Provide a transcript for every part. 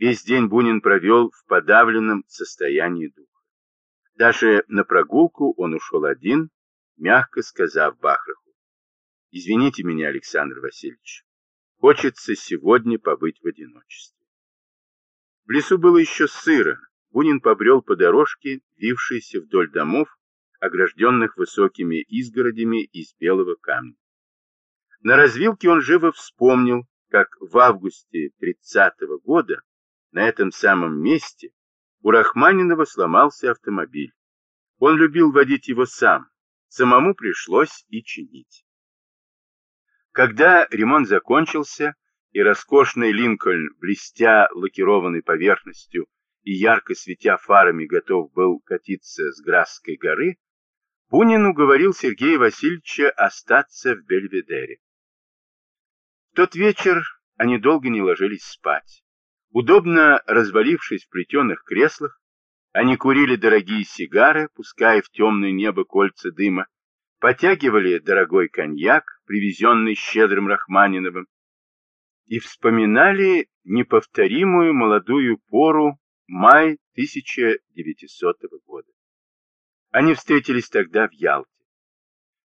Весь день Бунин провел в подавленном состоянии духа. Даже на прогулку он ушел один, мягко сказав Бахраху. «Извините меня, Александр Васильевич, хочется сегодня побыть в одиночестве». В лесу было еще сыро, Бунин побрел по дорожке, вившейся вдоль домов, огражденных высокими изгородями из белого камня. На развилке он живо вспомнил, как в августе 30-го года на этом самом месте у Рахманинова сломался автомобиль. Он любил водить его сам, самому пришлось и чинить. Когда ремонт закончился, и роскошный Линкольн, блестя лакированной поверхностью и ярко светя фарами, готов был катиться с Грасской горы, Бунин уговорил Сергея Васильевича остаться в Бельведере. В тот вечер они долго не ложились спать. Удобно развалившись в плетеных креслах, они курили дорогие сигары, пуская в темное небо кольца дыма, потягивали дорогой коньяк, привезенный щедрым Рахманиновым, и вспоминали неповторимую молодую пору май 1900 года. Они встретились тогда в Ялте.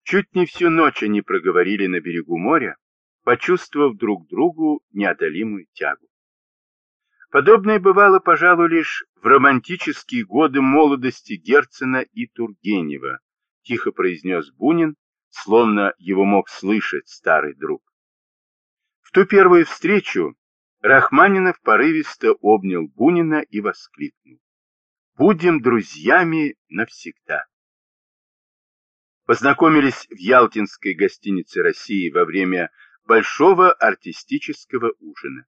Чуть не всю ночь они проговорили на берегу моря, почувствовав друг другу неодолимую тягу. Подобное бывало, пожалуй, лишь в романтические годы молодости Герцена и Тургенева, тихо произнес Бунин, словно его мог слышать старый друг. В ту первую встречу Рахманинов порывисто обнял Бунина и воскликнул. «Будем друзьями навсегда!» Познакомились в Ялтинской гостинице России во время большого артистического ужина.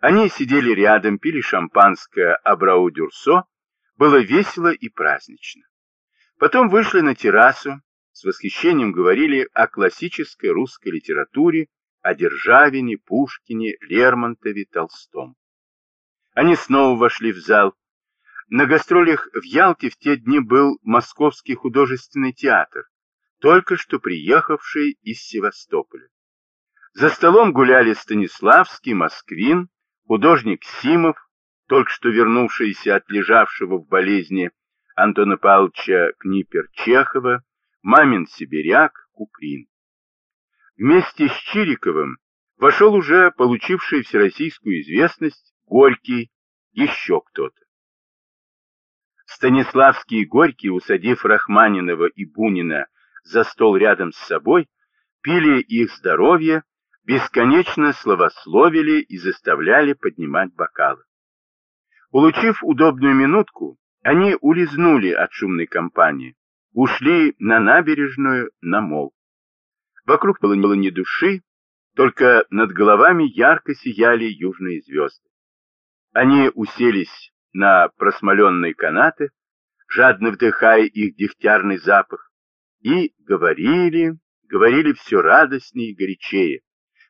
Они сидели рядом, пили шампанское Абрау-Дюрсо, было весело и празднично. Потом вышли на террасу, с восхищением говорили о классической русской литературе, о Державине, Пушкине, Лермонтове, Толстом. Они снова вошли в зал. На гастролях в Ялте в те дни был Московский художественный театр, только что приехавший из Севастополя. За столом гуляли Станиславский, Москвин, художник Симов, только что вернувшийся от лежавшего в болезни Антона Павловича Книпер-Чехова, мамин сибиряк Куприн. Вместе с Чириковым вошел уже получивший всероссийскую известность Горький, еще кто-то. Станиславский и Горький, усадив Рахманинова и Бунина за стол рядом с собой, пили их здоровье, бесконечно словословили и заставляли поднимать бокалы. Улучив удобную минутку, они улизнули от шумной компании, ушли на набережную на мол. Вокруг было ни души, только над головами ярко сияли южные звезды. Они уселись на просмоленные канаты, жадно вдыхая их дегтярный запах, и говорили, говорили все радостнее и горячее,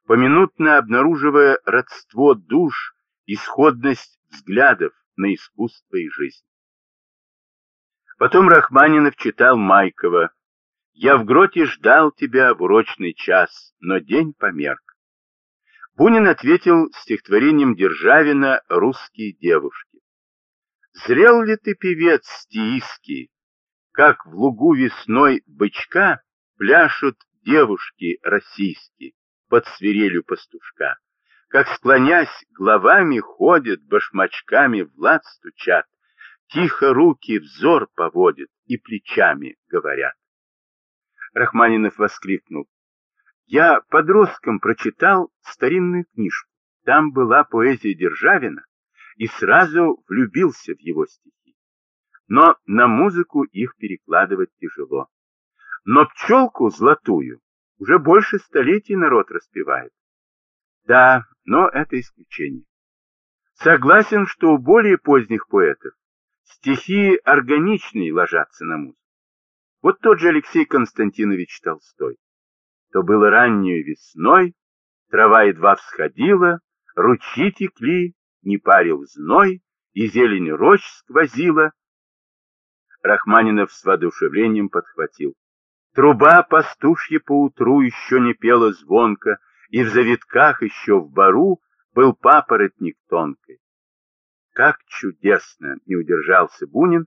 поминутно обнаруживая родство душ и сходность взглядов на искусство и жизнь. Потом Рахманинов читал Майкова «Я в гроте ждал тебя в урочный час, но день померк». Бунин ответил стихотворением Державина «Русские девушки». «Зрел ли ты, певец стииский, как в лугу весной бычка пляшут девушки российские под свирелью пастушка, как, склонясь, головами ходят, башмачками в лад стучат, тихо руки взор поводят и плечами говорят. Рахманинов воскликнул. Я подростком прочитал старинную книжку. Там была поэзия Державина, и сразу влюбился в его стихи. Но на музыку их перекладывать тяжело. Но пчелку золотую уже больше столетий народ распевает. Да, но это исключение. Согласен, что у более поздних поэтов стихи органичнее ложатся на музыку. Вот тот же Алексей Константинович Толстой. То было раннюю весной, трава едва всходила, ручьи текли, не парил зной, и зелень рощ сквозила. Рахманинов с воодушевлением подхватил. Труба пастушья поутру еще не пела звонко, и в завитках еще в бару был папоротник тонкой. Как чудесно не удержался Бунин,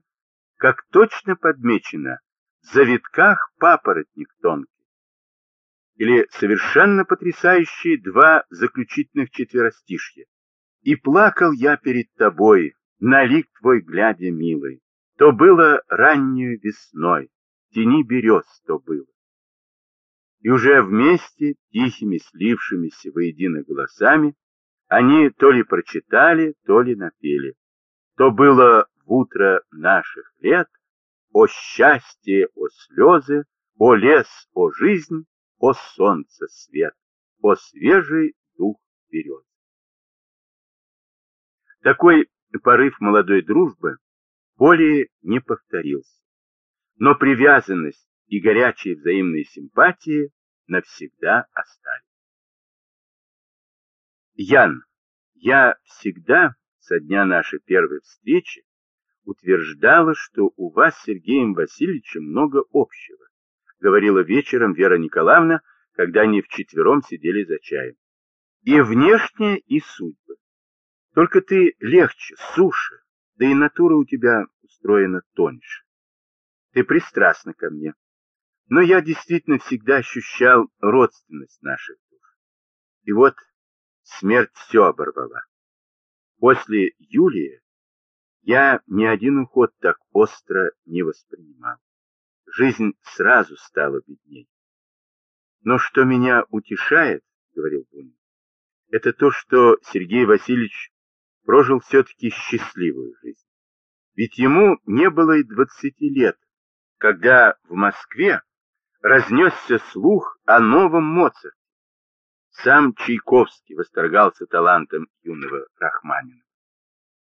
как точно подмечено, в завитках папоротник тонкий. Или совершенно потрясающие два заключительных четверостишья. И плакал я перед тобой, на лик твой глядя, милый. То было раннюю весной, тени берез то было. И уже вместе, тихими слившимися воедино голосами, они то ли прочитали, то ли напели. То было в утро наших лет, о счастье, о слезы, о лес, о жизнь, о солнце свет, о свежий дух берез. Такой порыв молодой дружбы более не повторился, но привязанность и горячие взаимные симпатии навсегда остались. Ян, я всегда со дня нашей первой встречи утверждала, что у вас с Сергеем Васильевичем много общего, говорила вечером Вера Николаевна, когда они вчетвером сидели за чаем. И внешне, и судьбы. Только ты легче, суше, да и натура у тебя устроена тоньше. Ты пристрастна ко мне. Но я действительно всегда ощущал родственность наших душ. И вот смерть все оборвала. После Юлии я ни один уход так остро не воспринимал. Жизнь сразу стала бедней. Но что меня утешает, говорил Бунин, это то, что Сергей Васильевич прожил все-таки счастливую жизнь. Ведь ему не было и двадцати лет, когда в Москве разнесся слух о новом Моцарте. Сам Чайковский восторгался талантом юного Рахманина.